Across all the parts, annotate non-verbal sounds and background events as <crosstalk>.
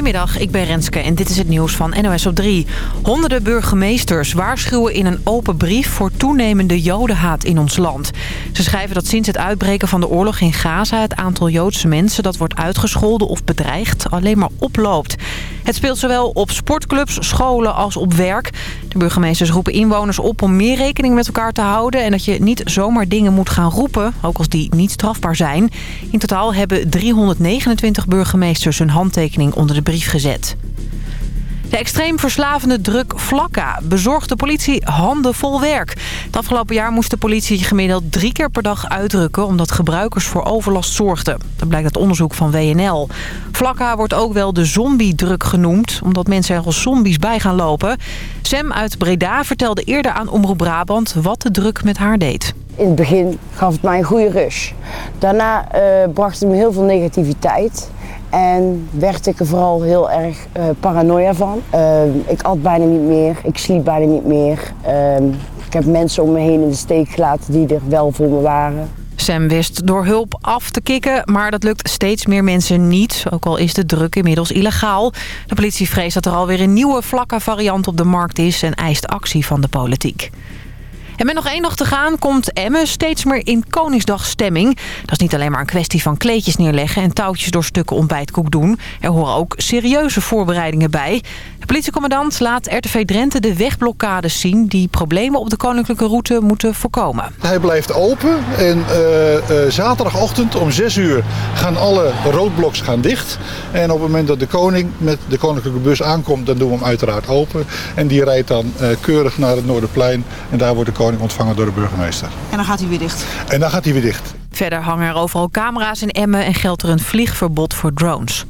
Goedemiddag, ik ben Renske en dit is het nieuws van NOS op 3. Honderden burgemeesters waarschuwen in een open brief voor toenemende jodenhaat in ons land. Ze schrijven dat sinds het uitbreken van de oorlog in Gaza... het aantal Joodse mensen dat wordt uitgescholden of bedreigd alleen maar oploopt. Het speelt zowel op sportclubs, scholen als op werk. De burgemeesters roepen inwoners op om meer rekening met elkaar te houden... en dat je niet zomaar dingen moet gaan roepen, ook als die niet strafbaar zijn. In totaal hebben 329 burgemeesters hun handtekening onder de brief gezet. De extreem verslavende druk Flakka bezorgt de politie handenvol werk. Het afgelopen jaar moest de politie gemiddeld drie keer per dag uitdrukken... omdat gebruikers voor overlast zorgden. Dat blijkt uit onderzoek van WNL. Flakka wordt ook wel de zombiedruk genoemd... omdat mensen er als zombies bij gaan lopen. Sam uit Breda vertelde eerder aan Omroep Brabant wat de druk met haar deed. In het begin gaf het mij een goede rush. Daarna uh, bracht het me heel veel negativiteit... En werd ik er vooral heel erg uh, paranoia van. Uh, ik at bijna niet meer, ik sliep bijna niet meer. Uh, ik heb mensen om me heen in de steek gelaten die er wel voor me waren. Sam wist door hulp af te kicken, maar dat lukt steeds meer mensen niet. Ook al is de druk inmiddels illegaal. De politie vreest dat er alweer een nieuwe vlakke variant op de markt is... en eist actie van de politiek. En met nog één dag te gaan komt Emmen steeds meer in Koningsdagstemming. Dat is niet alleen maar een kwestie van kleedjes neerleggen... en touwtjes door stukken ontbijtkoek doen. Er horen ook serieuze voorbereidingen bij. De politiecommandant laat RTV Drenthe de wegblokkades zien... die problemen op de koninklijke route moeten voorkomen. Hij blijft open en uh, uh, zaterdagochtend om 6 uur gaan alle roodbloks gaan dicht. En op het moment dat de koning met de koninklijke bus aankomt... dan doen we hem uiteraard open. En die rijdt dan uh, keurig naar het Noorderplein. En daar wordt de koning ontvangen door de burgemeester. En dan gaat hij weer dicht? En dan gaat hij weer dicht. Verder hangen er overal camera's in Emmen en geldt er een vliegverbod voor drones.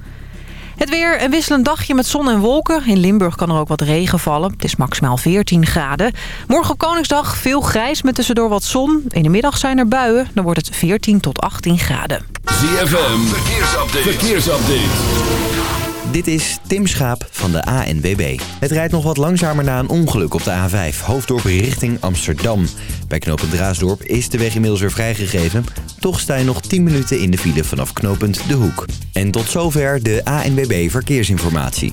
Het weer, een wisselend dagje met zon en wolken. In Limburg kan er ook wat regen vallen. Het is maximaal 14 graden. Morgen op Koningsdag veel grijs met tussendoor wat zon. In de middag zijn er buien. Dan wordt het 14 tot 18 graden. ZFM, verkeersupdate. verkeersupdate. Dit is Tim Schaap van de ANWB. Het rijdt nog wat langzamer na een ongeluk op de A5, hoofddorp richting Amsterdam. Bij knooppunt Draasdorp is de weg inmiddels weer vrijgegeven. Toch sta je nog 10 minuten in de file vanaf knooppunt De Hoek. En tot zover de ANWB Verkeersinformatie.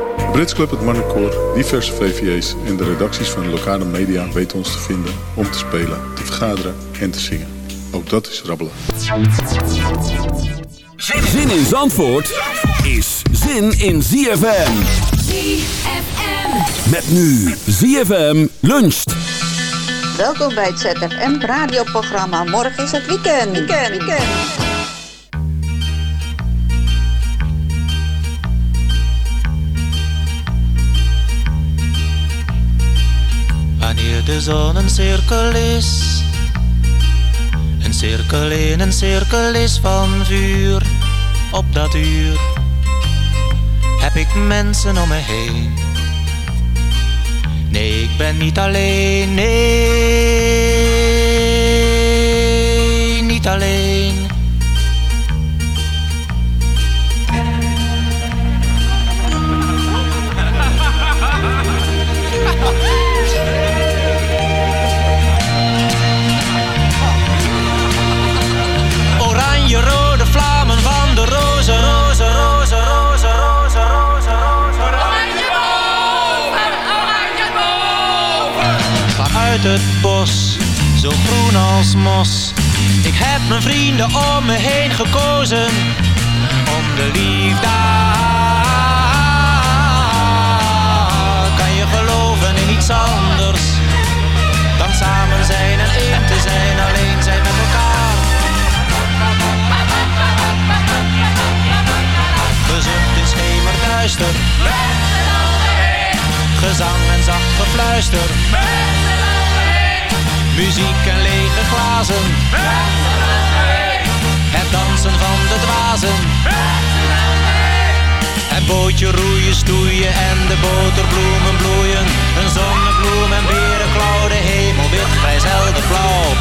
Brits Club, het Marnecoor, diverse VVA's en de redacties van de lokale media weten ons te vinden om te spelen, te vergaderen en te zingen. Ook dat is rabbelen. Zin in Zandvoort is zin in ZFM. ZFM. Met nu ZFM luncht. Welkom bij het ZFM radioprogramma. Morgen is het weekend. Weekend, weekend. De zon een cirkel is, een cirkel in een cirkel is van vuur. Op dat uur heb ik mensen om me heen. Nee, ik ben niet alleen, nee, niet alleen. het bos, zo groen als mos. Ik heb mijn vrienden om me heen gekozen, om de liefde. Kan je geloven in iets anders dan samen zijn en één te zijn, alleen zijn met elkaar. Gezucht in schemerduister, gezang en zacht gefluister. Muziek en lege glazen. Het dansen van de dwazen. Het bootje roeien, stoeien en de boterbloemen bloeien. Een zonnebloem en berenklauw, de hemel wit, grijs, helder blauw.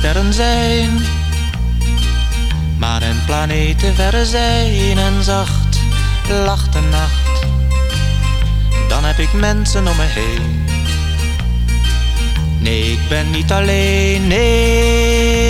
Sterren zijn, maan en planeten verre zijn en zacht lacht de nacht, dan heb ik mensen om me heen. Nee, ik ben niet alleen, nee,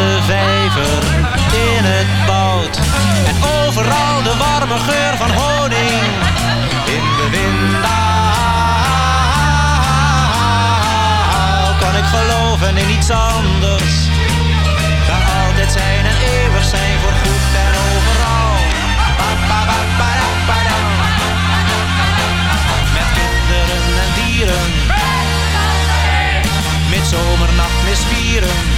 de vijver in het bout en overal de warme geur van honing in de wind. Kan ik geloven in iets anders dan altijd zijn en eeuwig zijn voor goed en overal. Met kinderen en dieren. Met zomernacht misvieren.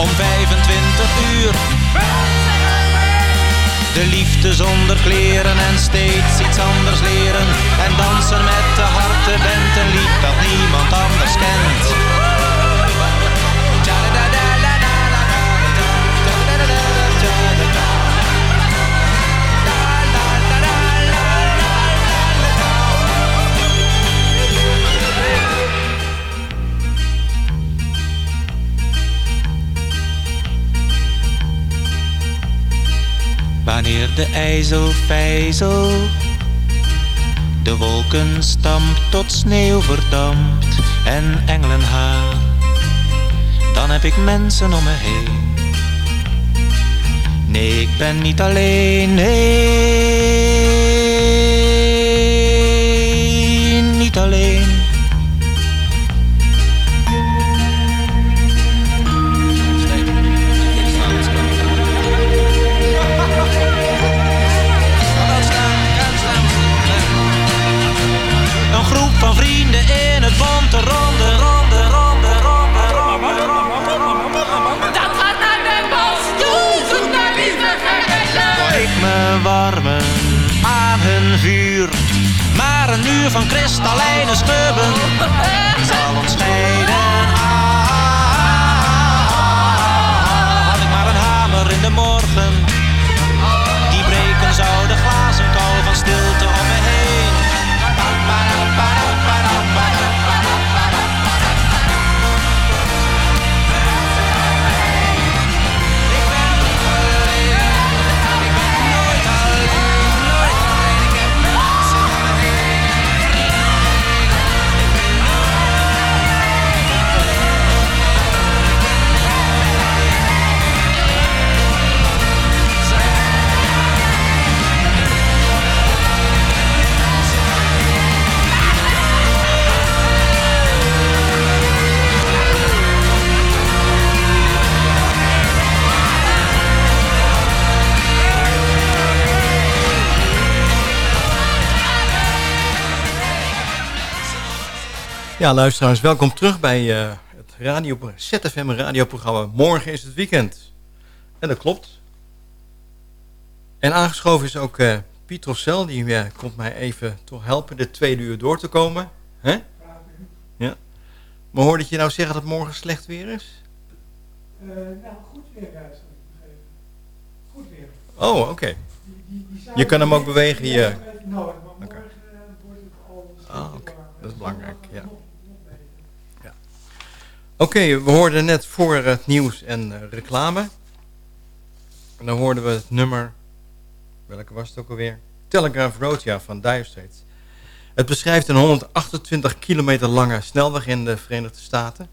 Om 25 uur. De liefde zonder kleren en steeds iets anders leren. En dansen met de harten bent een lied dat niemand anders kent. De wolken stampt tot sneeuw verdampt en engelenhaar, dan heb ik mensen om me heen. Nee, ik ben niet alleen, nee, niet alleen. Van kristallijne schubben <laughs> zal ons scheiden. Had ik maar een hamer in de morgen, die breken zou Ja, luisteraars, welkom terug bij eh, het radio, ZFM radioprogramma. Morgen is het weekend. En dat klopt. En aangeschoven is ook eh Piet Rossel, die eh, komt mij even toch helpen de tweede uur door te komen. Hè? Ja. Maar hoorde je nou zeggen dat het morgen slecht weer is? nou, goed weer, uh, ik. Goed weer. Oh, oké. Je kan hem ook bewegen hier. Nodig, maar morgen Oké. wordt het al Ah, oké. Dat is belangrijk, ja. Oké, we hoorden net voor het nieuws en eh, reclame. En dan hoorden we het nummer, welke was het ook alweer? Telegraph Road, ja, van Dire Straits. Het beschrijft een 128 kilometer lange snelweg in de Verenigde Staten.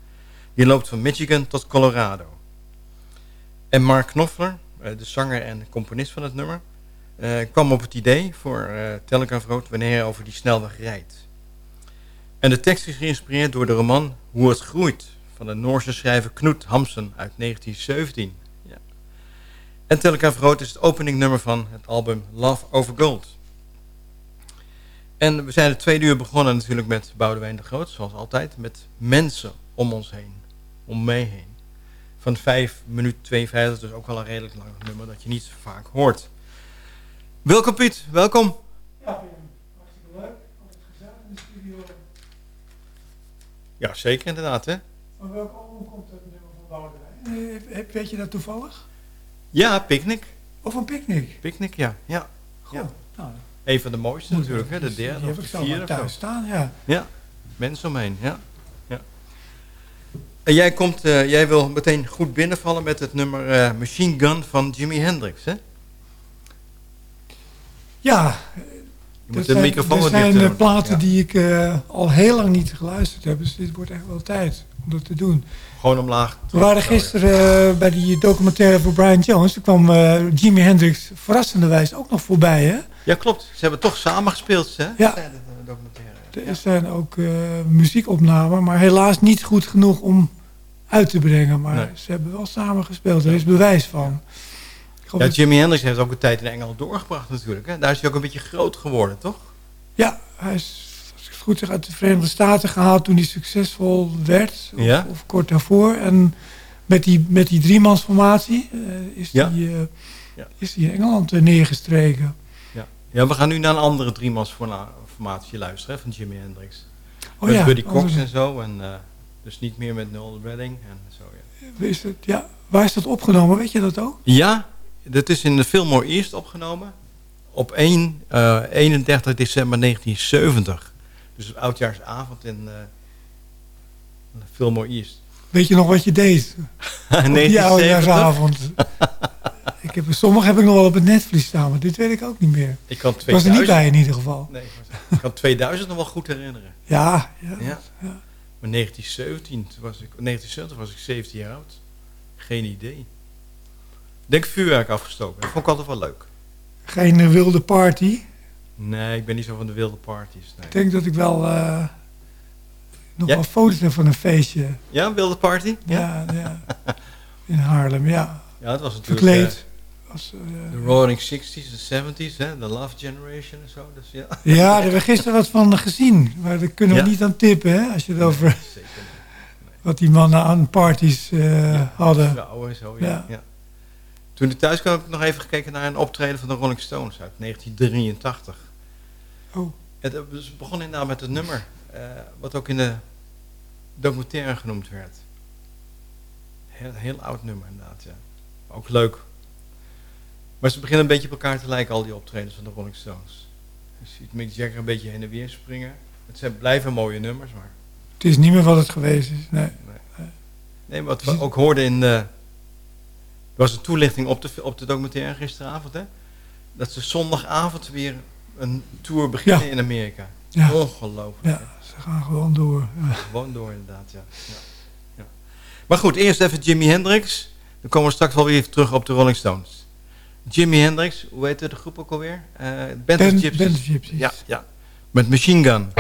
Die loopt van Michigan tot Colorado. En Mark Knopfler, eh, de zanger en componist van het nummer, eh, kwam op het idee voor Telegraph Road wanneer hij over die snelweg rijdt. En de tekst is geïnspireerd door de roman Hoe het groeit van de Noorse schrijver Knut Hamsun uit 1917. Ja. En Telegraph Road is het openingnummer van het album Love Over Gold. En we zijn het tweede uur begonnen natuurlijk met Boudewijn de Groot, zoals altijd, met mensen om ons heen, om mij heen. Van 5 minuten 52, dus ook wel een redelijk lang nummer dat je niet zo vaak hoort. Welkom Piet, welkom. Ja. Hartstikke leuk. Altijd gezellig in de studio. Ja, zeker inderdaad hè. Van welk album komt het nummer van Boudewijn? Eh, heb- Weet je dat toevallig? Ja, Picnic. Of een picknick? Picnic, ja. ja. Goh, ja. nou, Een van de mooiste natuurlijk, hè? ik- de derde of de maar vierde. thuis staan, ja. Ja, mensen omheen, ja. ja. En jij, komt, eh, jij wil meteen goed binnenvallen met het nummer eh, Machine Gun van Jimi Hendrix, hè? Ja, Je moet dat de zijn, microfoon wat zijn platen Ja. die ik eh, al heel lang niet geluisterd heb. Dus dit wordt echt wel tijd dat te doen. Gewoon omlaag. We waren gisteren eh, bij die documentaire voor Brian Jones. Toen kwam eh Jimi Hendrix verrassenderwijs ook nog voorbij. Hè? Ja, klopt. Ze hebben toch samen gespeeld, hè? Ja. Tijdens de documentaire. Er zijn ook eh, muziekopnamen, maar helaas niet goed genoeg om uit te brengen. Maar Nee. ze hebben wel samen gespeeld. Er is bewijs van. Ja, dat- Jimi Hendrix heeft ook een tijd in Engeland doorgebracht natuurlijk. Hè? Daar is hij ook een beetje groot geworden, toch? Ja, hij is, goed uit de Verenigde Staten gehaald toen hij succesvol werd. Of, Ja. of kort daarvoor. En met die, met die driemansformatie eh is Ja. hij eh, Ja. is hij in Engeland eh, neergestreken. Ja. ja, we gaan nu naar een andere driemansformatie luisteren hè, van Jimi Hendrix. Oh Met ja, Buddy Cox andere- en zo. En, dus niet meer met Noel Redding en zo, ja. Is het, ja, waar is dat opgenomen? Weet je dat ook? Ja, dat is in de Fillmore East opgenomen. Op 1, eh, 31 december 1970. Dus oudjaarsavond in eh Fillmore East. Weet je nog wat je deed? <laughs> Op die 1970? oudejaarsavond. ik heb, sommige heb ik nog wel op het netvlies staan, maar dit weet ik ook niet meer. Ik kan Ik was er 2000. niet bij in ieder geval. Nee, ik kan 2000 nog wel goed herinneren. Ja, ja. Ja. Maar 1917 toen was ik, 1970 was ik 17 jaar oud. Geen idee. Ik denk vuurwerk afgestoken. Dat vond ik altijd wel leuk. Geen eh, wilde party. Nee, ik ben niet zo van de wilde parties. Nee. Ik denk dat ik wel eh, nog Ja? wel foto's heb van een feestje. Ja, een wilde party? Ja, ja. In Haarlem, ja. Ja, het was natuurlijk... Verkleed. eh, eh, de Roaring 60s, de 70s, hè, de Love Generation en zo. Dus ja. ja, daar hebben we gisteren wat van gezien. Maar daar kunnen we Ja? niet aan tippen, hè, als je het over Zeker <laughs> wat die mannen aan parties hadden. Vrouwen en zo, ja. Ja. ja. Toen ik thuis kwam, heb ik nog even gekeken naar een optreden van de Rolling Stones uit 1983. Oh. Het eh, dus begon inderdaad met het nummer, eh, wat ook in de documentaire genoemd werd. Heel, heel oud nummer inderdaad, ja. Ook leuk. Maar ze beginnen een beetje op elkaar te lijken, al die optredens van de Rolling Stones. Je ziet Mick Jagger een beetje heen en weer springen. Het zijn, blijven mooie nummers, maar... Het is niet meer wat het geweest is. Nee. Nee, wat we ook hoorden in de... Er was een toelichting op de, op de documentaire gisteravond, hè? Dat ze zondagavond weer een tour beginnen Ja. in Amerika. Ja. Ongelooflijk. Ja, ze gaan gewoon door. Ja. Gewoon door inderdaad, ja. ja. ja. Maar goed, eerst even Jimi Hendrix. Dan komen we straks wel weer terug op de Rolling Stones. Jimi Hendrix, hoe heet de groep ook alweer? Eh Band of Band- Gypsies. Band of Gypsies. Ja, ja. Met Machine Gun.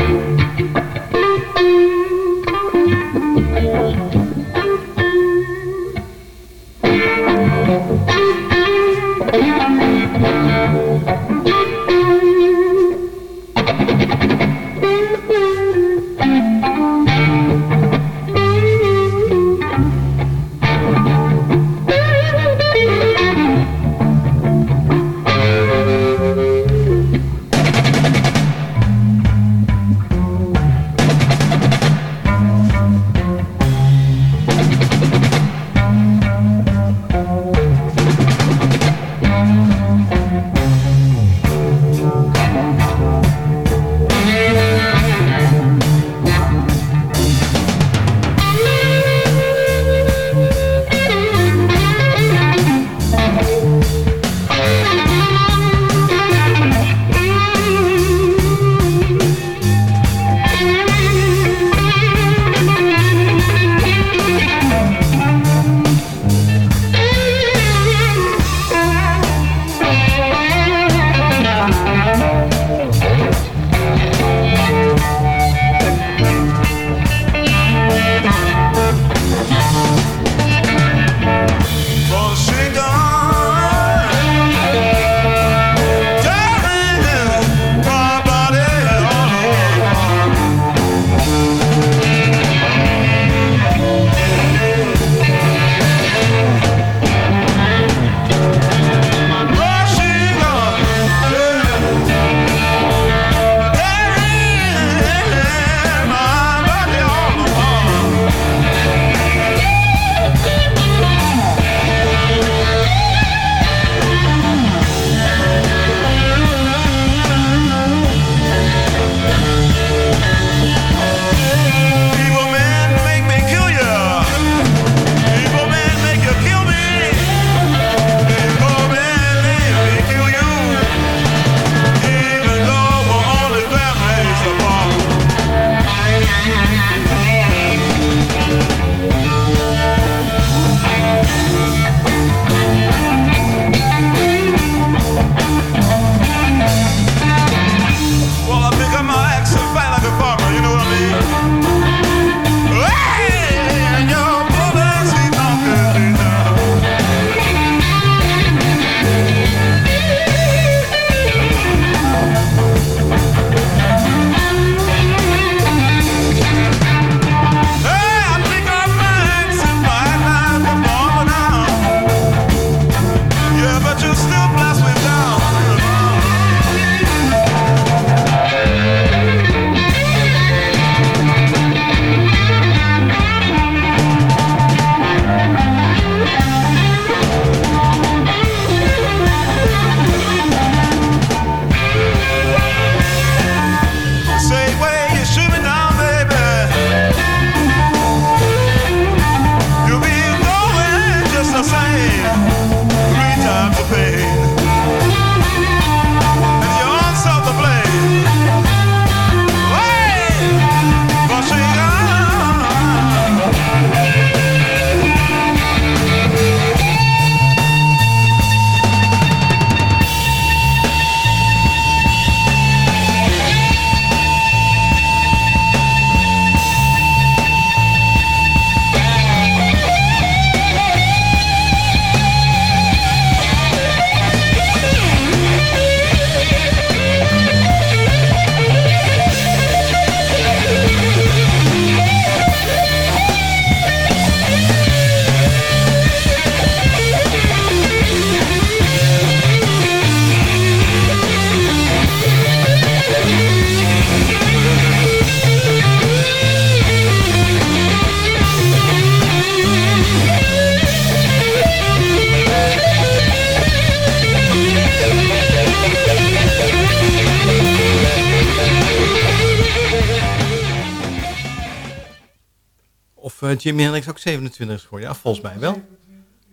Jimi Hendrix ook 27 is geworden? Ja, volgens mij wel.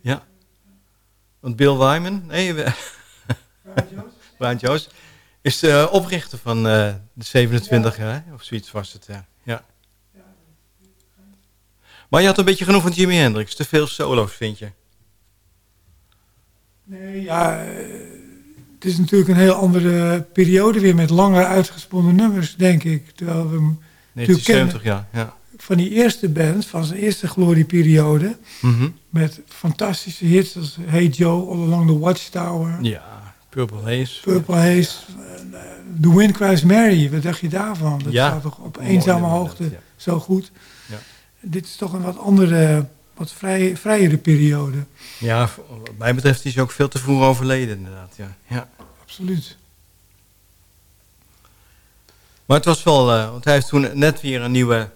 Ja. Want Bill Wyman, nee, Brian Jones, <laughs> is de oprichter van uh, de 27 jaar, of zoiets was het, ja. ja. Maar je had een beetje genoeg van Jimi Hendrix, te veel solo's vind je? Nee, ja, het is natuurlijk een heel andere periode weer met langer uitgesponnen nummers, denk ik. Terwijl we hem 1970, ja, ja. Van die eerste band, van zijn eerste glorieperiode. Mm -hmm. Met fantastische hits als Hey Joe, All Along the Watchtower. Ja, Purple Haze. Purple Haze. Uh, the Wind Cries Mary, wat dacht je daarvan? Dat ja. staat toch op eenzame hoogte ja. zo goed. Ja. Dit is toch een wat andere, wat vrij, vrijere periode. Ja, wat mij betreft is hij ook veel te vroeg overleden inderdaad. Ja. ja. Absoluut. Maar het was wel, uh, want hij heeft toen net weer een nieuwe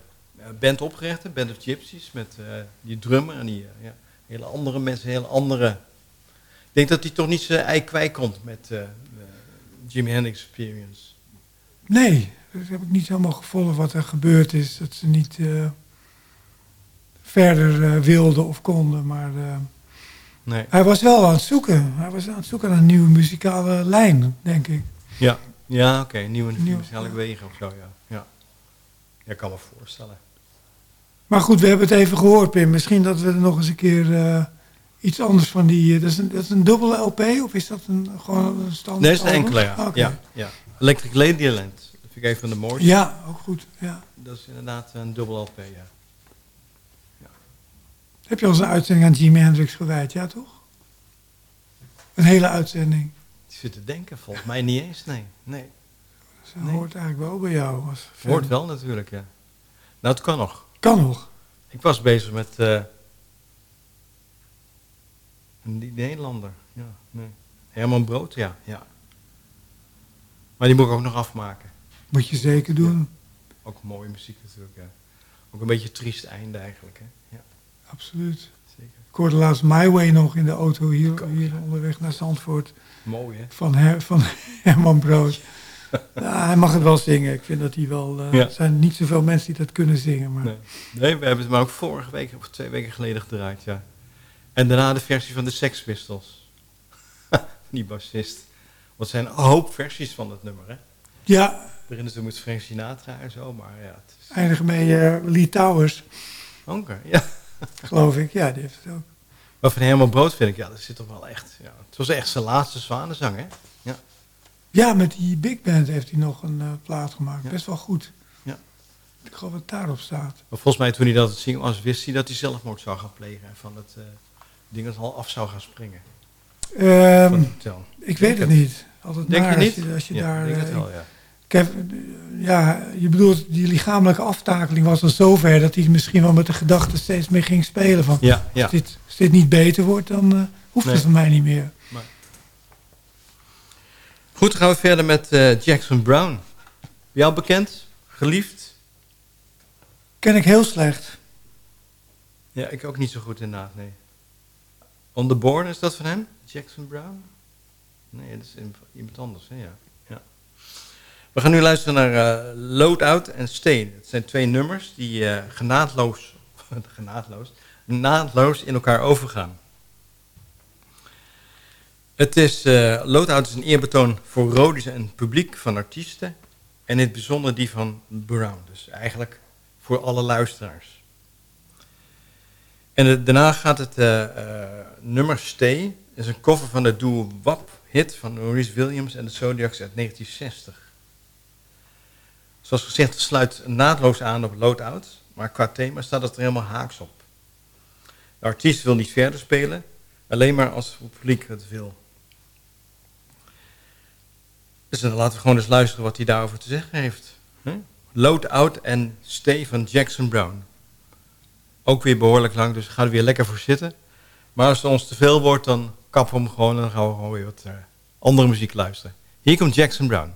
band opgericht, Band of Gypsies, met uh, die drummer en die ja, hele andere mensen, hele andere... Ik denk dat hij toch niet zijn ei kwijt komt met Jimi Hendrix Experience. Nee, dat heb ik niet helemaal gevolgd wat er gebeurd is. Dat ze niet verder wilden of konden, maar... Nee. Hij was wel aan het zoeken. Hij was aan het zoeken naar een nieuwe muzikale lijn, denk ik. Ja, ja oké. Okay. Nieuwe, nieuwe muzikale wegen of zo, ja. ja. Ja, ik kan me voorstellen. Maar goed, we hebben het even gehoord, Pim. Misschien dat we er nog eens een keer uh, iets anders van die... Uh, dat, is een, dat is een dubbele LP of is dat een, gewoon een standaard Nee, dat is een enkele, ja. Okay. ja, ja. Electric Ladyland. Dat vind ik even van de mooiste. Ja, ook goed. Ja. Dat is inderdaad een dubbel LP, ja. Heb je al eens een uitzending aan Jimi Hendrix gewijd, ja toch? Een hele uitzending. Ik zit te denken, volgens mij niet eens, nee. nee. Dat nee. hoort eigenlijk wel bij jou. Als hoort wel natuurlijk, ja. Nou, het kan nog. Kan nog. Ik was bezig met uh, een Nederlander, ja. Nee. Herman Brood, ja, ja. Maar die moet ik ook nog afmaken. Moet je zeker doen. Ja. Ook mooie muziek natuurlijk, ja. Ook een beetje triest einde eigenlijk, hè. Ja. Absoluut. Zeker. Ik hoorde laatst My Way nog in de auto hier, hier onderweg naar Zandvoort. Mooi, hè? Van, Her, van <laughs> Herman Brood. <laughs> ja, hij mag het wel zingen. Ik vind dat hij wel... Uh, ja. Er zijn niet zoveel mensen die dat kunnen zingen. Maar... Nee. nee, we hebben het maar ook vorige week of twee weken geleden gedraaid, ja. En daarna de versie van de Sex Pistols. <laughs> Die bassist. Want er zijn een hoop versies van dat nummer, hè? Ja. Beginnen ze met Frank Sinatra en zo, maar ja... Het is... Eindigen met uh, Lee Towers. Oké, okay, <laughs> ja. Geloof ik, ja, die heeft het ook. Maar van Herman Brood vind ik, ja, dat zit toch wel echt... Ja, het was echt zijn laatste zwanenzang, hè? Ja. Met die big band heeft hij nog een uh, plaat gemaakt. Ja. Best wel goed. Ja. Ik geloof dat daarop staat. Maar volgens mij toen hij dat het zingen was, wist hij dat hij zelfmoord zou gaan plegen. En van het uh, ding dat al af zou gaan springen. Um, ik weet het niet. Altijd denk je niet? Als je, als je ja, daar, denk het uh, wel, ja. Ik heb, ja, je bedoelt, die lichamelijke aftakeling was al zover dat hij misschien wel met de gedachte steeds meer ging spelen. Van, ja, ja. Als, dit, als dit niet beter wordt, dan uh, hoeft Nee. het van mij niet meer. Maar... Goed, dan gaan we verder met eh, Jackson Brown. Jou bekend? Geliefd? Ken ik heel slecht. Ja, ik ook niet zo goed inderdaad, nee. On the Born, is dat van hem? Jackson Brown? Nee, dat is iemand anders, hè? Ja. ja. We gaan nu luisteren naar uh, Loadout en Steen. Het zijn twee nummers die uh, genaadloos, <laughs> genaadloos, naadloos in elkaar overgaan. Het is, uh, is een eerbetoon voor Rodis en publiek van artiesten. En in het bijzonder die van Brown. Dus eigenlijk voor alle luisteraars. En daarna gaat het uh, uh, nummer Stay. is een cover van de duo WAP hit van Maurice Williams en de Zodiacs uit 1960. Zoals gezegd, het sluit naadloos aan op Loadout. Maar qua thema staat het er helemaal haaks op. De artiest wil niet verder spelen. Alleen maar als het publiek het wil. Dus dan laten we gewoon eens luisteren wat hij daarover te zeggen heeft. Huh? Loadout en Stay van Jackson Brown. Ook weer behoorlijk lang, dus ga er weer lekker voor zitten. Maar als het ons te veel wordt, dan we hem gewoon en dan gaan we gewoon weer wat uh, andere muziek luisteren. Hier komt Jackson Brown.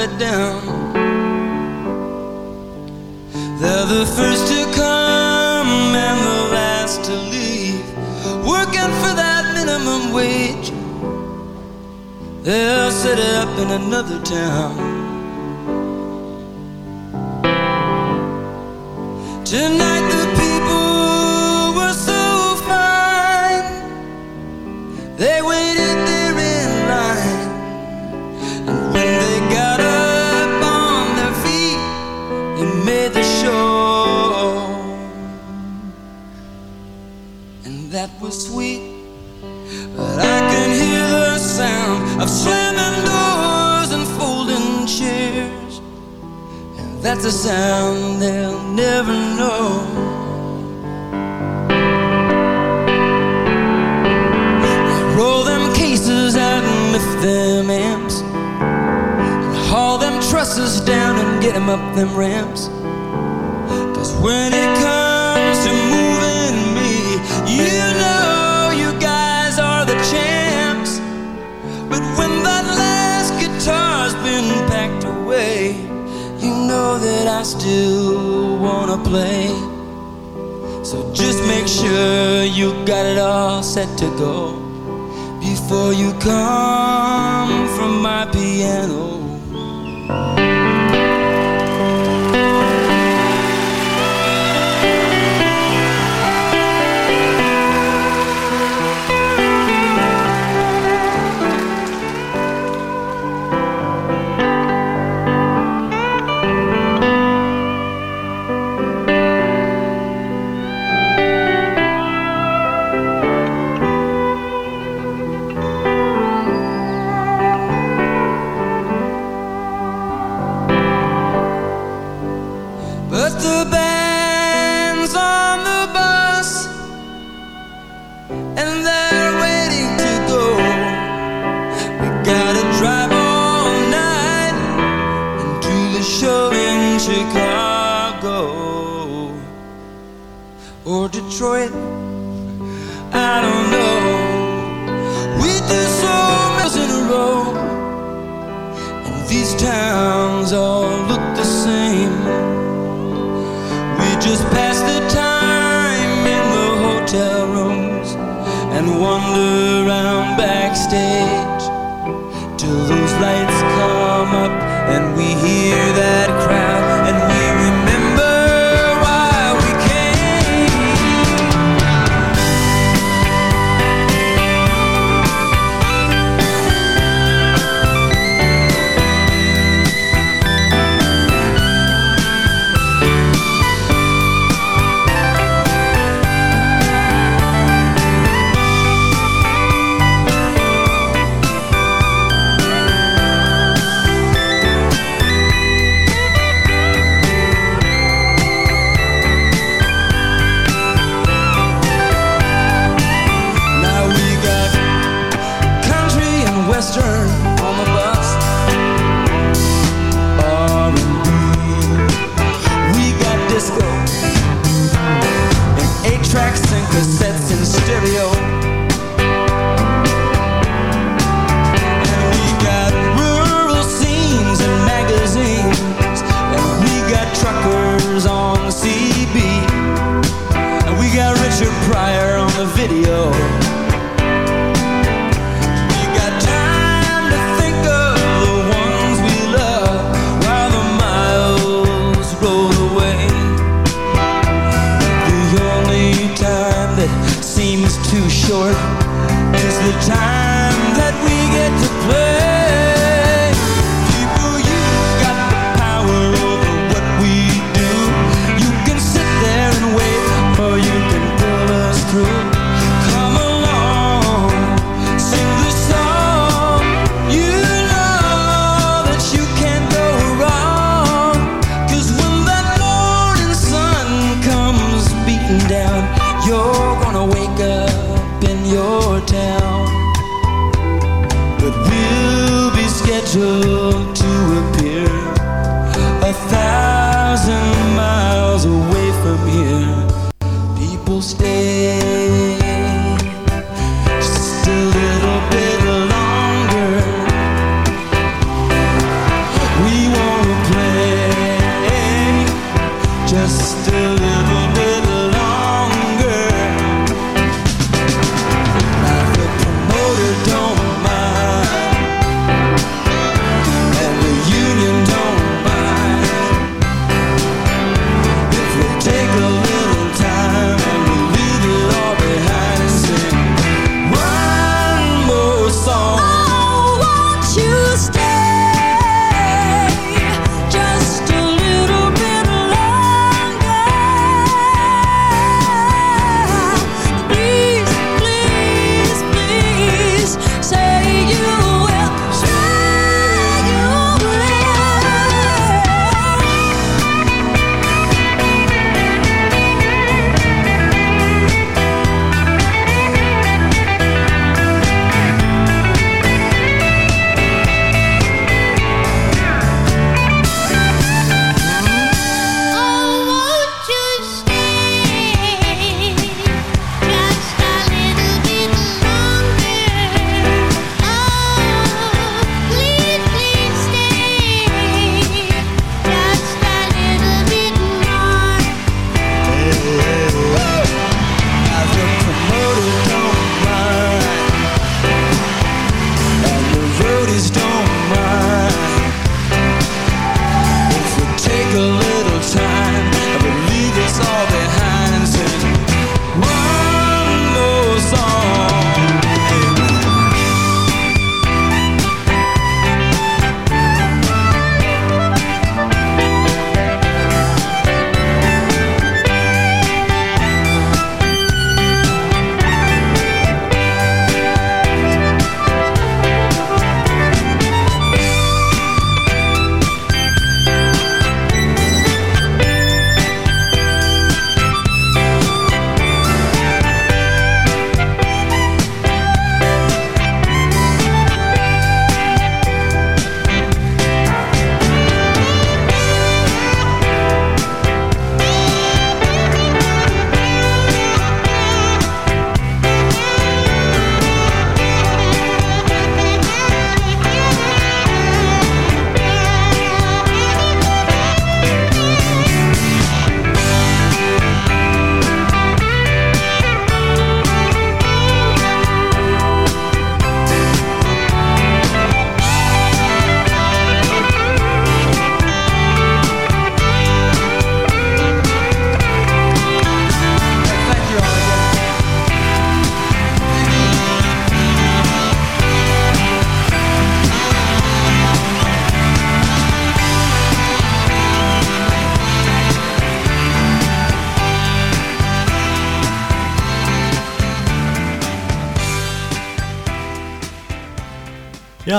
it down. They're the first to come and the last to leave, working for that minimum wage. They'll set up in another town. Tonight sweet, but I can hear the sound of slamming doors and folding chairs, and that's a sound they'll never know. Roll them cases out and lift them amps. And Haul them trusses down and get them up them ramps. Cause when it comes that I still wanna play. So just make sure you got it all set to go before you come from my piano.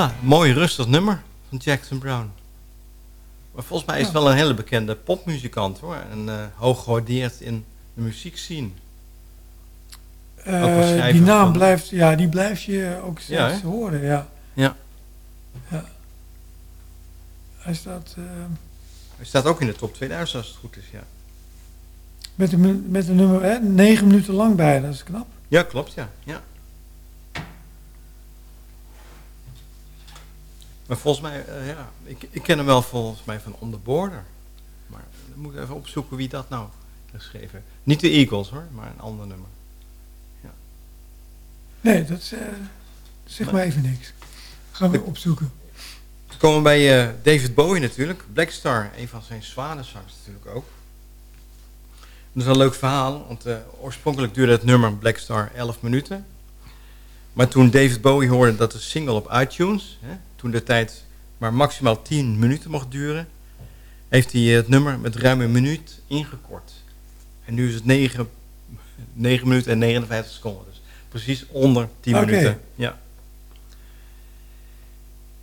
Ja, mooi rustig nummer van Jackson Brown. Maar volgens mij is het wel een hele bekende popmuzikant hoor. En eh, hoog gewaardeerd in de muziekscene. Schrijver die naam van- blijft, ja, die blijf je ook steeds Ja, horen, ja. Ja. ja. Hij staat eh, Hij staat ook in de top 2000 als het goed is, ja. met, een, met een nummer, hè, negen minuten lang bij, dat is knap. Ja, klopt, ja. ja. Maar volgens mij, eh, ja, ik, ik ken hem wel volgens mij van On The Border. Maar ik moet even opzoeken wie dat nou geschreven heeft. Niet de Eagles hoor, maar een ander nummer. Nee, dat is, eh, zeg maar even niks. Gaan we opzoeken. Dan komen we bij eh, David Bowie natuurlijk. Black Star, een van zijn zwanenzangers natuurlijk ook. Dat is een leuk verhaal, want oorspronkelijk duurde het nummer Black Star 11 minuten. Maar toen David Bowie hoorde dat de single op iTunes, hè, toen de tijd maar maximaal 10 minuten mocht duren, heeft hij het nummer met ruim een minuut ingekort. En nu is het 9, 9 minuten en 59 seconden. Dus precies onder 10 Oké. minuten. Ja.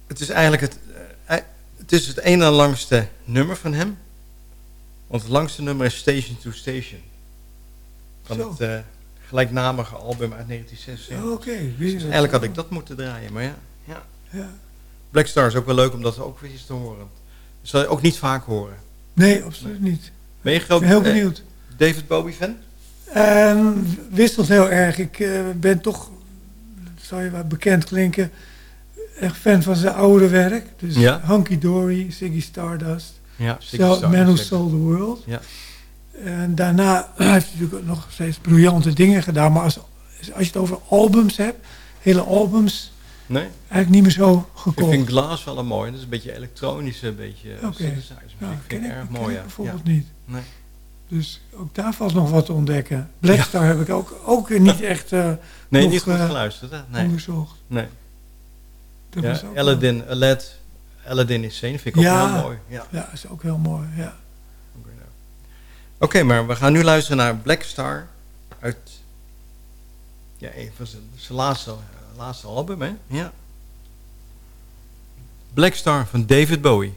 Het is eigenlijk het, eh, eh, het, is het ene langste nummer van hem. Want het langste nummer is Station to Station. Van Zo. het eh, gelijknamige album uit 1976. Oh, Oké, wist je Dus eigenlijk had ik dat moeten draaien, maar ja. ja. Ja. Black Star is ook wel leuk om dat ook weer eens te horen. Dat zal je ook niet vaak horen. Nee, absoluut niet. Ben je groot Ik ben heel eh, benieuwd. David Bowie fan? Ehm, wisselt heel erg. Ik eh, ben toch, zou je wat bekend klinken, echt fan van zijn oude werk. Dus Ja. Hunky Dory, Ziggy Stardust, Ja, Ziggy Stardust, Man Who. Sold the World. Ja. En daarna <clears throat> heeft hij natuurlijk ook nog steeds briljante dingen gedaan. Maar als, als je het over albums hebt, hele albums, Nee? eigenlijk niet meer zo Ik gekocht. vind Glass wel een mooi. Dat is een beetje elektronische, een beetje Oké. synthesizer. Ja, muziek. ken vind ik ik- erg mooi. ik ja. bijvoorbeeld Ja. niet. Nee. Dus ook daar valt nog wat te ontdekken. Blackstar heb ik ook, ook niet echt eh Nee, nog, niet goed eh, geluisterd. Hè? Nee. onderzocht. Nee. Dat ja, Aladdin, Alad, Aladdin is Sane vind ik ook heel mooi. Ja. ja, is ook heel mooi. Ja. Oké, maar we gaan nu luisteren naar Black Star uit ja, een van zijn laatste, laatste album. Hè? Ja. Black Star van David Bowie.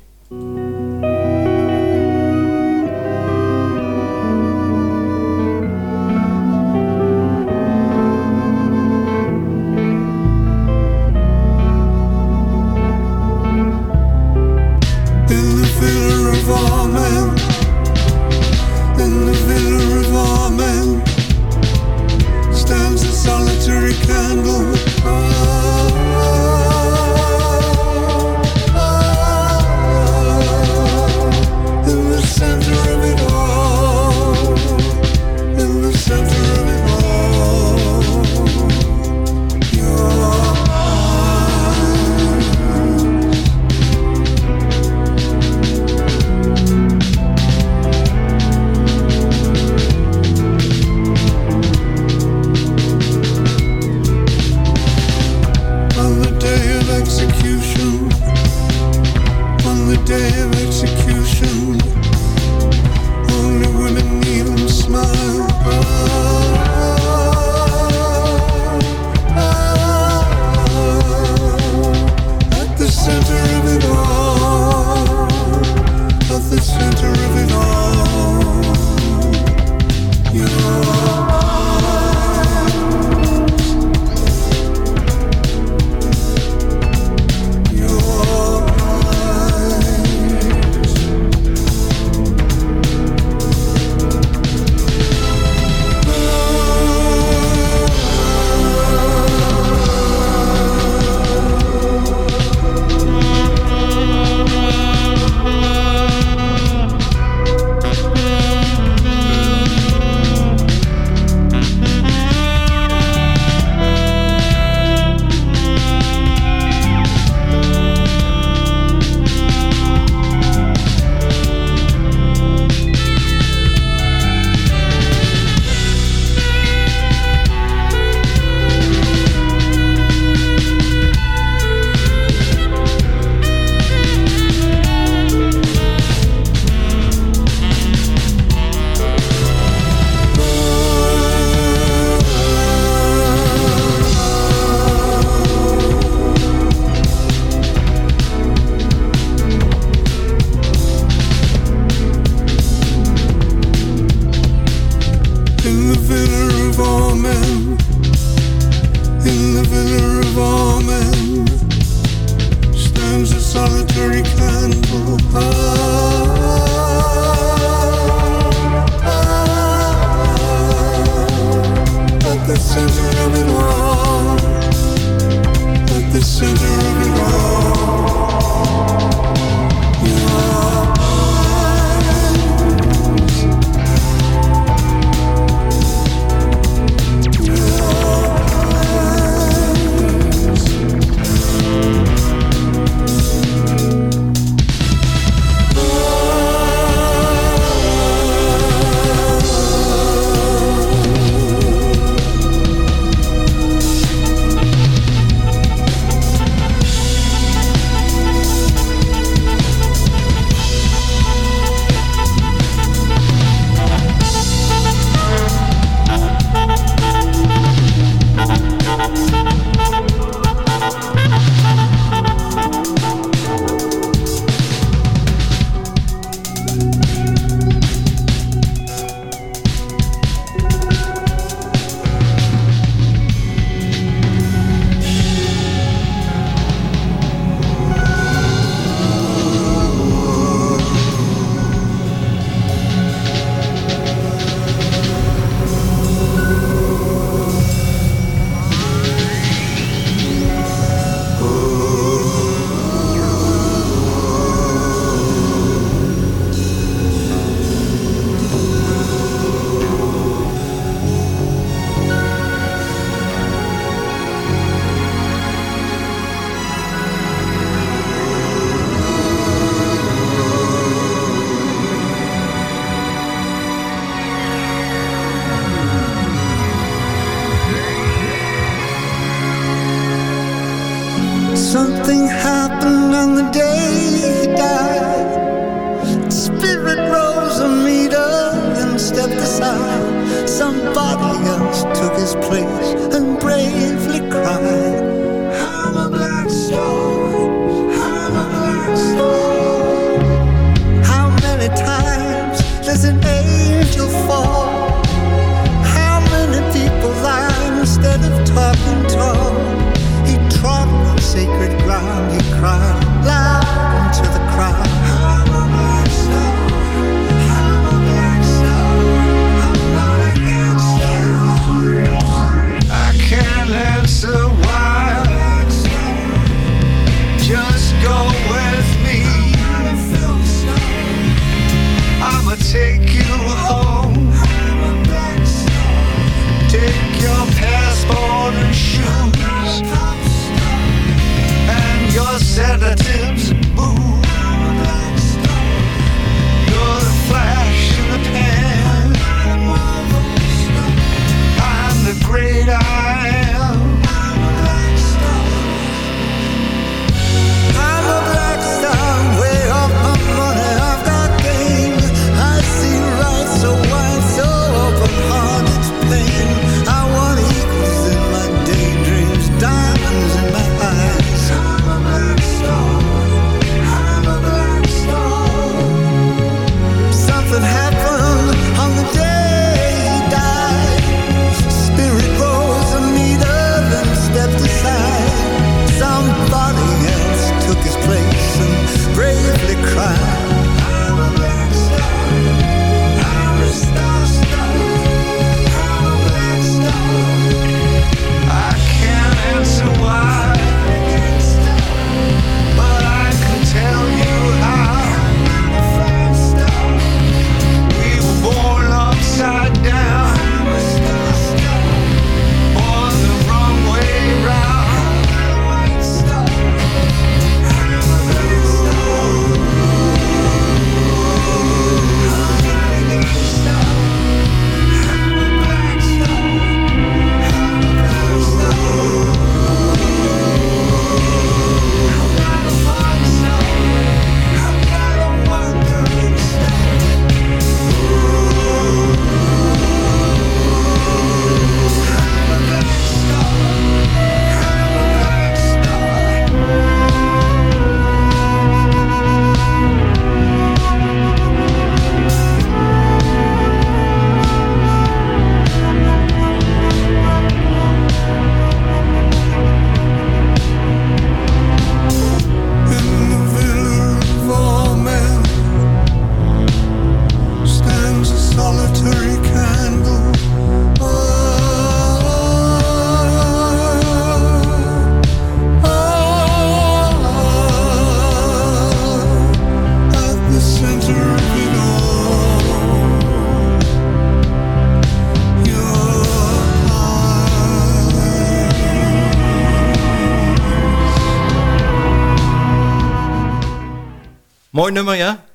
Mooi nummer, ja?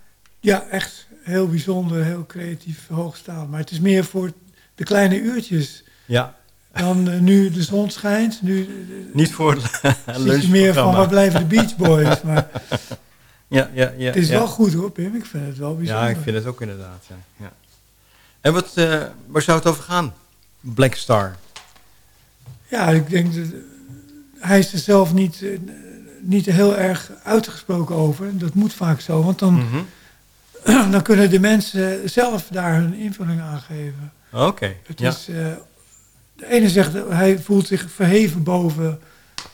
Ja, echt heel bijzonder, heel creatief, hoogstaand. Maar het is meer voor de kleine uurtjes. Ja. Dan eh, nu de zon schijnt. Nu eh, Niet voor <laughs> je meer van waar blijven de Beach Boys. Maar <laughs> Ja, ja, ja. het is ja. wel goed hoor, Pim. Ik vind het wel bijzonder. Ja, ik vind het ook inderdaad. Ja. Ja. En wat, eh, waar zou het over gaan? Black Star. Ja, ik denk dat hij is er zelf niet, niet heel erg uitgesproken over. Dat moet vaak zo, want dan, Mhm. <clears throat> dan kunnen de mensen zelf daar hun invulling aan geven. Oké. Het ja. is, eh, de ene zegt hij voelt zich verheven boven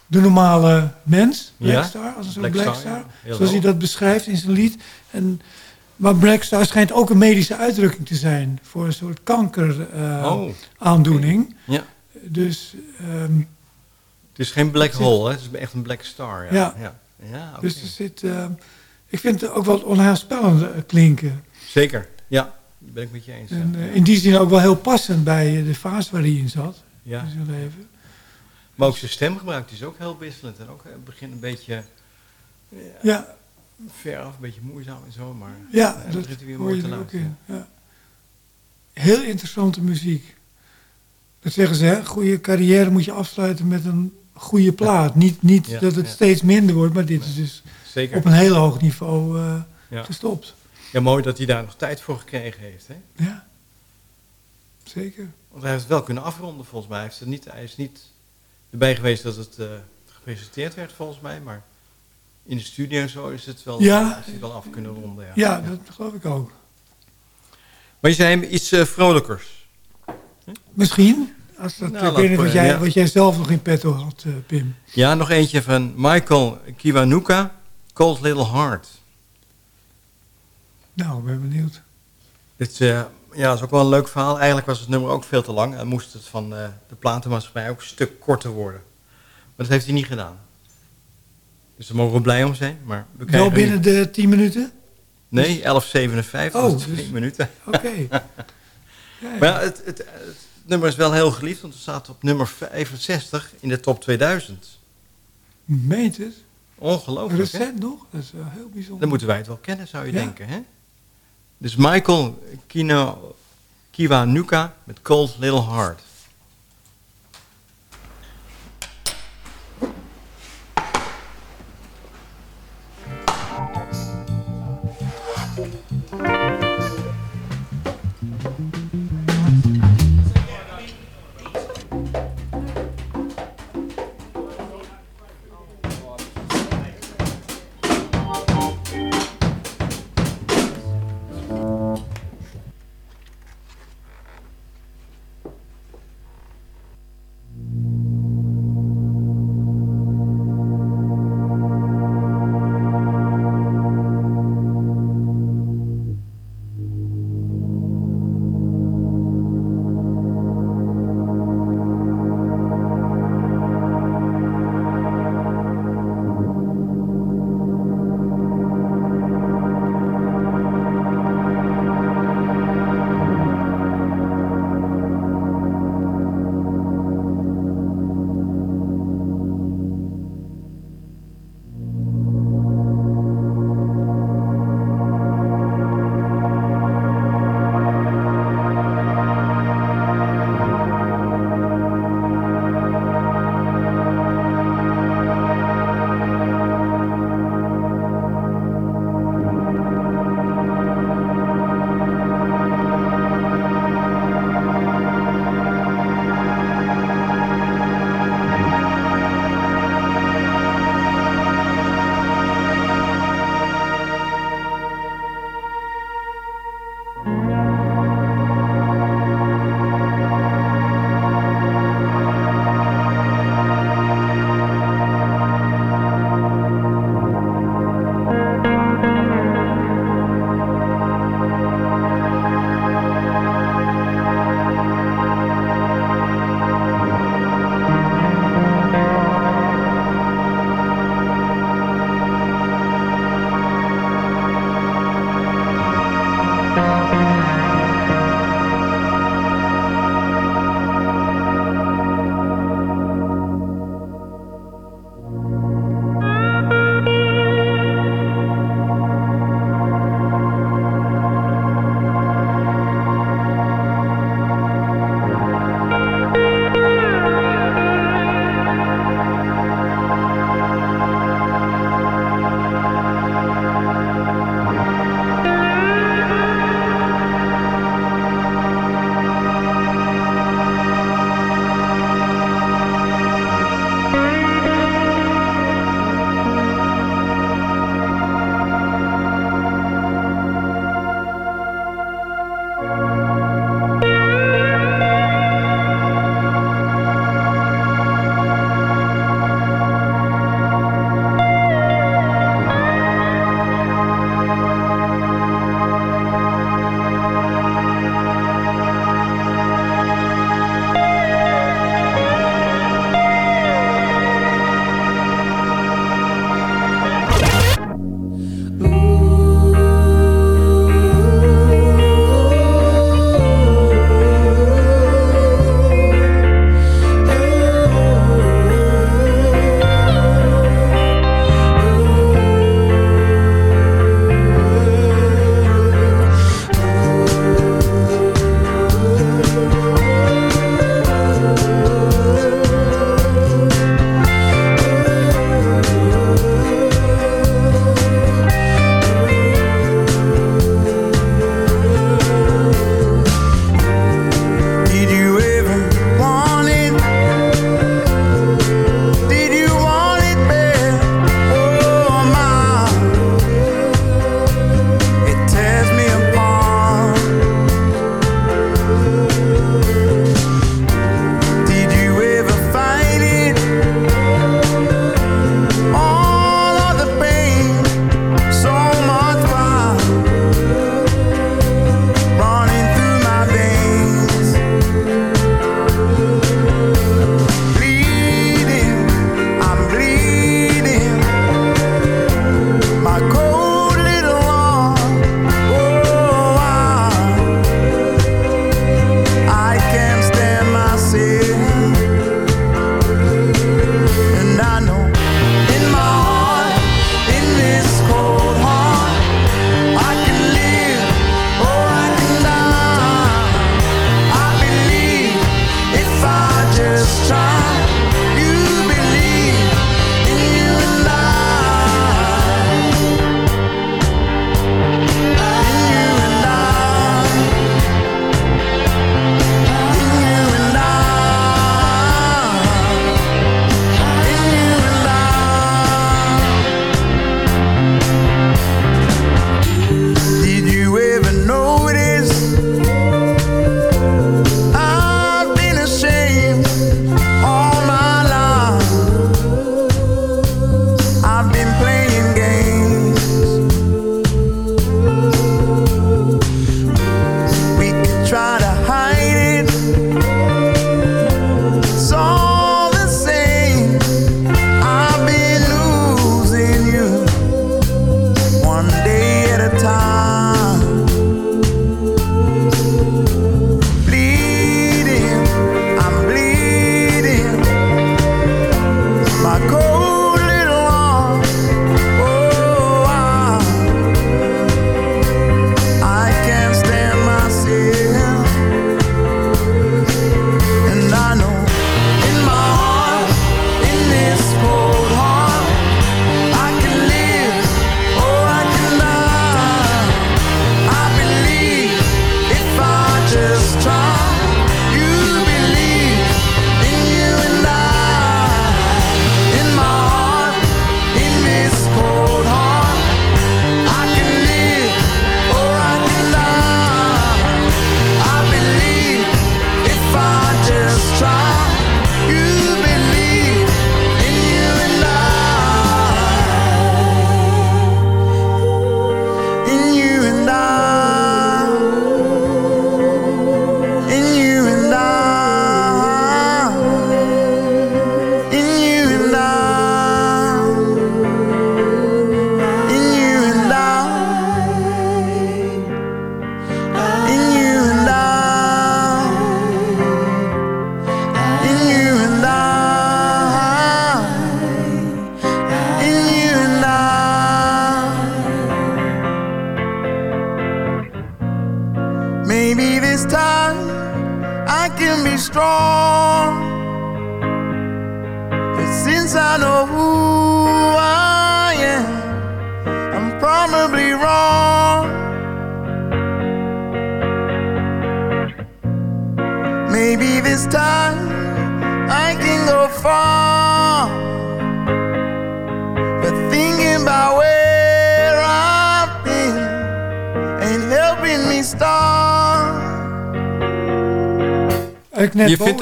de normale mens, Ja, Blackstar, als een soort Blackstar, ja, zoals hij dat beschrijft in zijn lied. En, maar Blackstar schijnt ook een medische uitdrukking te zijn voor een soort Oh, kankeraandoening. Ja. Dus ehm, Het is geen black zit- hole, hè? het is echt een black star. Ja, Ja. ja. Dus er zit, eh, ik vind het ook wel onheilspellend eh, klinken. Zeker, ja. Dat ben ik met je eens. En eh, in die zin ook wel heel passend bij de fase waar hij in zat. Ja. in zijn leven. Maar ook zijn stemgebruik is ook heel wisselend. En ook het begin een beetje Ja, ver af, een beetje moeizaam en zo. Maar ja dat hij weer mooi te er luisteren. Ja. Heel interessante muziek. Dat zeggen ze, hè? goede carrière moet je afsluiten met een goede plaat. Niet, niet dat het steeds minder wordt, maar dit is dus Zeker. op een heel hoog niveau eh, gestopt. Ja, mooi dat hij daar nog tijd voor gekregen heeft. Hè? Ja, zeker. Want hij heeft het wel kunnen afronden volgens mij. Hij, heeft het niet, hij is niet erbij geweest dat het eh, gepresenteerd werd volgens mij. Maar in de studio en zo is het wel, Ja. is het wel af kunnen ronden. Ja, Ja, dat geloof ik ook. Maar je zei iets eh, vrolijkers. Misschien, als dat, Nou, ik weet niet laat- wat jij, ja. wat jij zelf nog in petto had, eh, Pim. Ja, nog eentje van Michael Kiwanuka. Cold Little Heart. Nou, ben benieuwd. Dit eh, ja, dat is ook wel een leuk verhaal. Eigenlijk was het nummer ook veel te lang. En moest het van eh, de platenmaatschappij ook een stuk korter worden. Maar dat heeft hij niet gedaan. Dus daar mogen we blij om zijn. Maar we Wel binnen de 10 minuten? Nee, 11.57, Oh, dat is dus- twee minuten. Oké. <laughs> Ja, ja. Maar ja, het, het, het nummer is wel heel geliefd, want het staat op nummer 65 in de top 2000. Meent het? Ongelooflijk, hè? Recent nog? Dat is wel heel bijzonder. Dan moeten wij het wel kennen, zou je Ja. denken, hè? Dus Michael Kino, Kiwanuka met Cold Little Heart.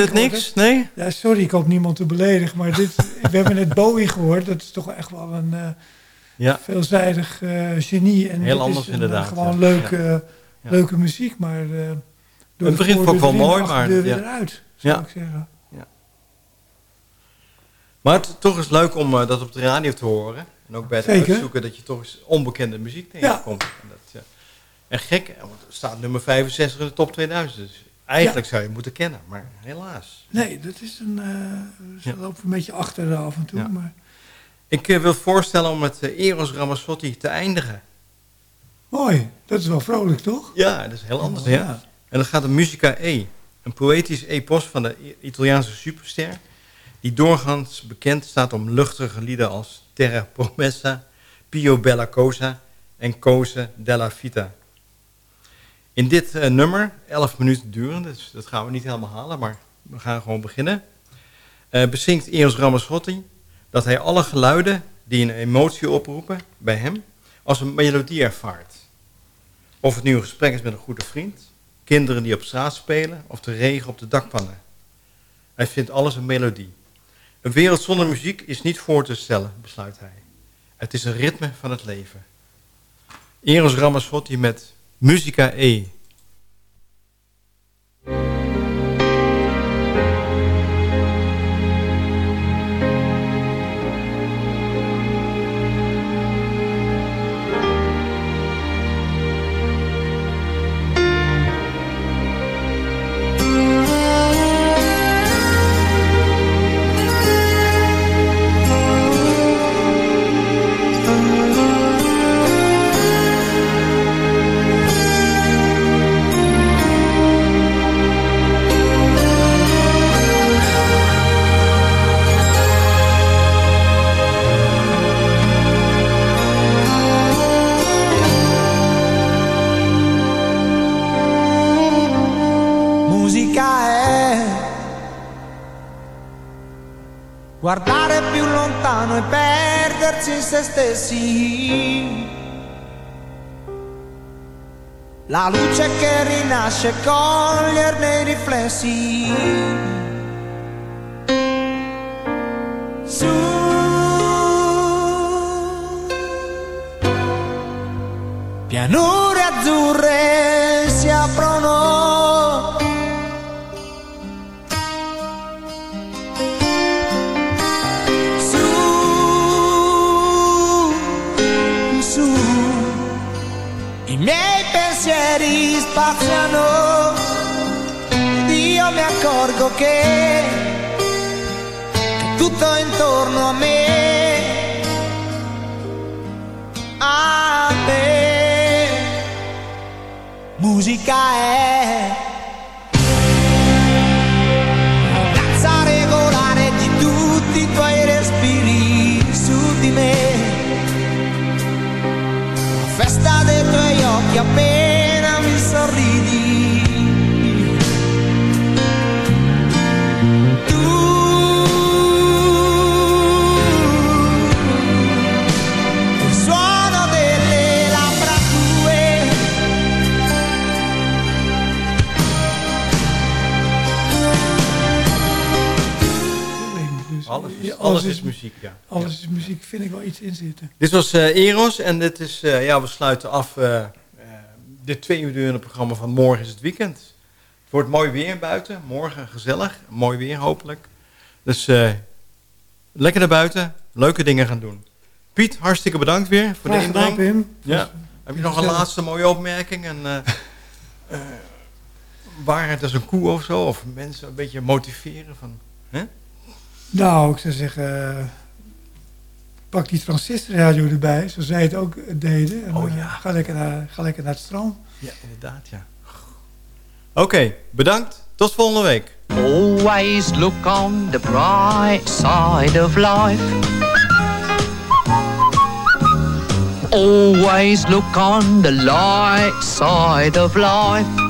Gehoord, niks? Nee? Ja, sorry, ik hoop niemand te beledigen, maar dit, <laughs> we hebben net Bowie gehoord. Dat is toch echt wel een eh, Ja. veelzijdig eh, genie. En Heel dit anders is een, inderdaad, eh, gewoon ja. leuke, Ja. Leuke muziek, maar... eh, door Het de begint ook wel mooi, de maar... Ja. weer eruit, zou Ja. ik zeggen. Ja. Maar het toch is leuk om eh, dat op de radio te horen. En ook bij het Zeker. uitzoeken dat je toch eens onbekende muziek tegenkomt. En, dat, ja. en gek, eh, want er staat nummer 65 in de top 2000. Dus eigenlijk zou je moeten kennen, maar helaas. Nee, dat is een... eh ze lopen een beetje achter af en toe, Ja. maar... Ik eh, wil voorstellen om met eh, Eros Ramazzotti te eindigen. Mooi, dat is wel vrolijk, toch? Ja, dat is heel anders. Oh, ja. En dat gaat om Musica E. Een poëtisch epos van de Italiaanse superster. Die doorgaans bekend staat om luchtige lieden als Terra Promessa, Pio Bella Cosa en Cose della Vita. In dit eh, nummer, 11 minuten durend, dus dat gaan we niet helemaal halen, maar we gaan gewoon beginnen. eh, bezinkt Eros Ramazzotti dat hij alle geluiden die een emotie oproepen bij hem als een melodie ervaart. Of het nu een gesprek is met een goede vriend, kinderen die op straat spelen of de regen op de dakpannen. Hij vindt alles een melodie. Een wereld zonder muziek is niet voor te stellen, besluit hij. Het is een ritme van het leven. Eros Ramazzotti met Musica E. guardare più lontano e perdersi in se stessi. La luce che rinasce, coglierne i riflessi. Su. Pianure azzurre si aprono pensieri spaziano io mi accorgo che, tutto intorno a me, a me, musica è. danza regolare di tutti i tuoi respiri su di me. Festa dei tuoi occhi Alles is- muziek, ja. Alles is muziek, vind ik wel iets in zitten. Dit was eh, Eros en dit is, eh, ja, we sluiten af eh, dit twee uur durende programma van Morgen is het weekend. Het wordt mooi weer buiten, morgen gezellig, mooi weer hopelijk. Dus eh, lekker naar buiten, leuke dingen gaan doen. Piet, hartstikke bedankt weer voor Graag de inbreng. Ja. Heb je nog een laatste mooie opmerking? En, waarheid als een koe of zo? Of mensen een beetje motiveren van... Hè? Nou, ik zou zeggen, pak die transistorradio erbij, zoals zij het ook deden. En, Oh eh, ja. ga, lekker naar, ga lekker naar het strand. Ja, inderdaad, ja. Oké, bedankt. Tot volgende week. Always look on the bright side of life. Always look on the light side of life.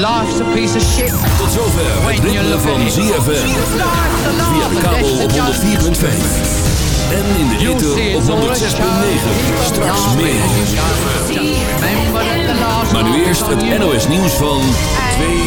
Life's a piece of shit. Tot zover het ritme van ZFM. Via de kabel op 104.5. En in de ether op 106.9. Straks meer. Maar nu eerst het NOS nieuws van 2